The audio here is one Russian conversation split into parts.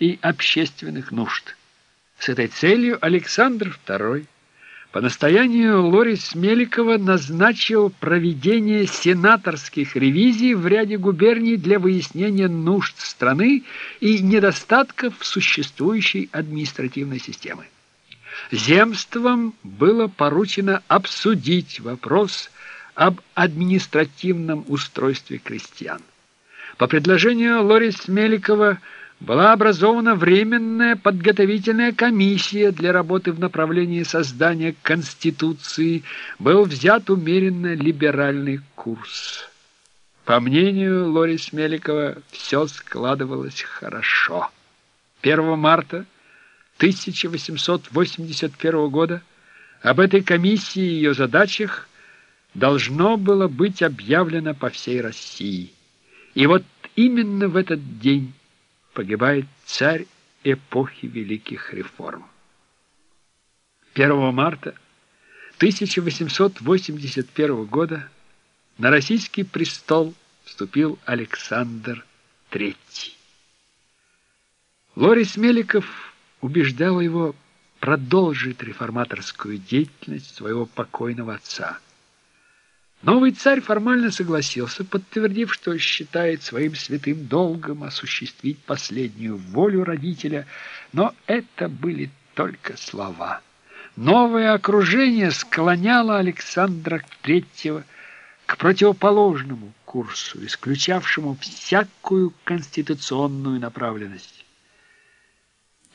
и общественных нужд. С этой целью Александр II по настоянию Лорис Меликова назначил проведение сенаторских ревизий в ряде губерний для выяснения нужд страны и недостатков существующей административной системы. Земствам было поручено обсудить вопрос об административном устройстве крестьян. По предложению Лорис Меликова была образована Временная подготовительная комиссия для работы в направлении создания Конституции, был взят умеренно либеральный курс. По мнению Лорис Меликова, все складывалось хорошо. 1 марта 1881 года об этой комиссии и ее задачах должно было быть объявлено по всей России. И вот именно в этот день погибает царь эпохи великих реформ. 1 марта 1881 года на российский престол вступил Александр III. Лорис Меликов убеждал его продолжить реформаторскую деятельность своего покойного отца. Новый царь формально согласился, подтвердив, что считает своим святым долгом осуществить последнюю волю родителя, но это были только слова. Новое окружение склоняло Александра III к противоположному курсу, исключавшему всякую конституционную направленность.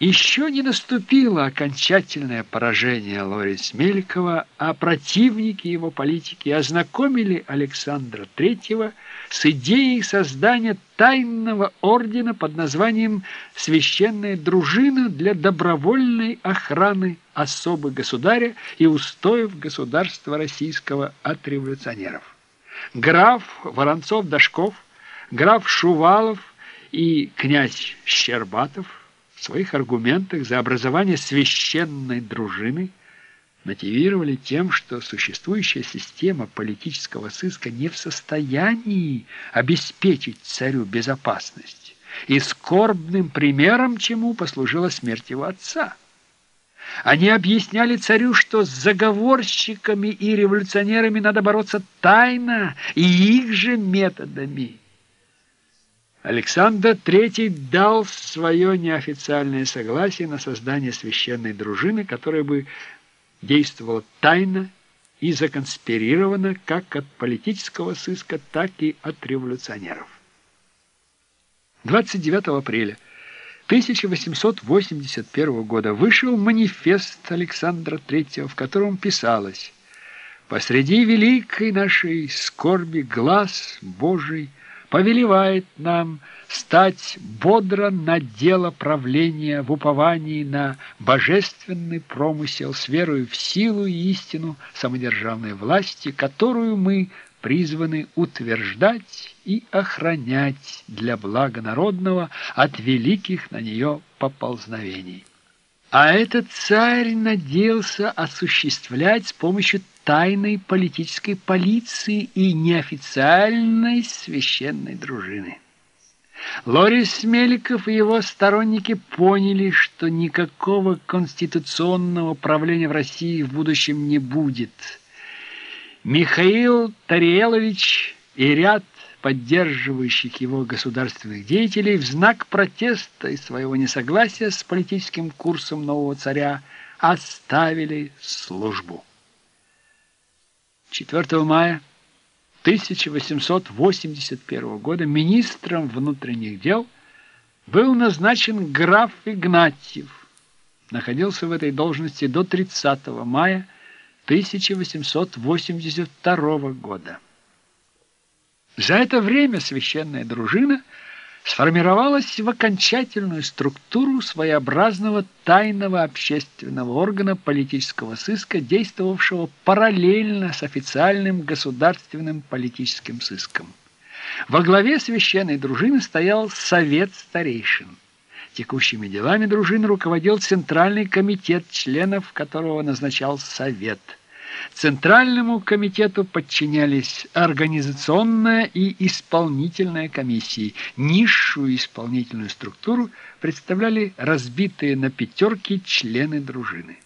Еще не наступило окончательное поражение Лорис Мелькова, а противники его политики ознакомили Александра III с идеей создания тайного ордена под названием «Священная дружина для добровольной охраны особы государя и устоев государства российского от революционеров». Граф Воронцов-Дашков, граф Шувалов и князь Щербатов – своих аргументах за образование священной дружины мотивировали тем, что существующая система политического сыска не в состоянии обеспечить царю безопасность, и скорбным примером чему послужила смерть его отца. Они объясняли царю, что с заговорщиками и революционерами надо бороться тайно и их же методами – Александр III дал свое неофициальное согласие на создание священной дружины, которая бы действовала тайно и законспирирована как от политического сыска, так и от революционеров. 29 апреля 1881 года вышел манифест Александра III, в котором писалось «Посреди великой нашей скорби глаз Божий – повелевает нам стать бодро на дело правления в уповании на божественный промысел с верою в силу и истину самодержавной власти, которую мы призваны утверждать и охранять для блага народного от великих на нее поползновений. А этот царь надеялся осуществлять с помощью тайной политической полиции и неофициальной священной дружины. Лорис Меликов и его сторонники поняли, что никакого конституционного правления в России в будущем не будет. Михаил Тариелович и ряд поддерживающих его государственных деятелей в знак протеста и своего несогласия с политическим курсом нового царя оставили службу. 4 мая 1881 года министром внутренних дел был назначен граф Игнатьев. Находился в этой должности до 30 мая 1882 года. За это время священная дружина – сформировалась в окончательную структуру своеобразного тайного общественного органа политического сыска, действовавшего параллельно с официальным государственным политическим сыском. Во главе священной дружины стоял Совет старейшин. Текущими делами дружины руководил Центральный комитет, членов которого назначал Совет – Центральному комитету подчинялись организационная и исполнительная комиссии. Низшую исполнительную структуру представляли разбитые на пятерки члены дружины.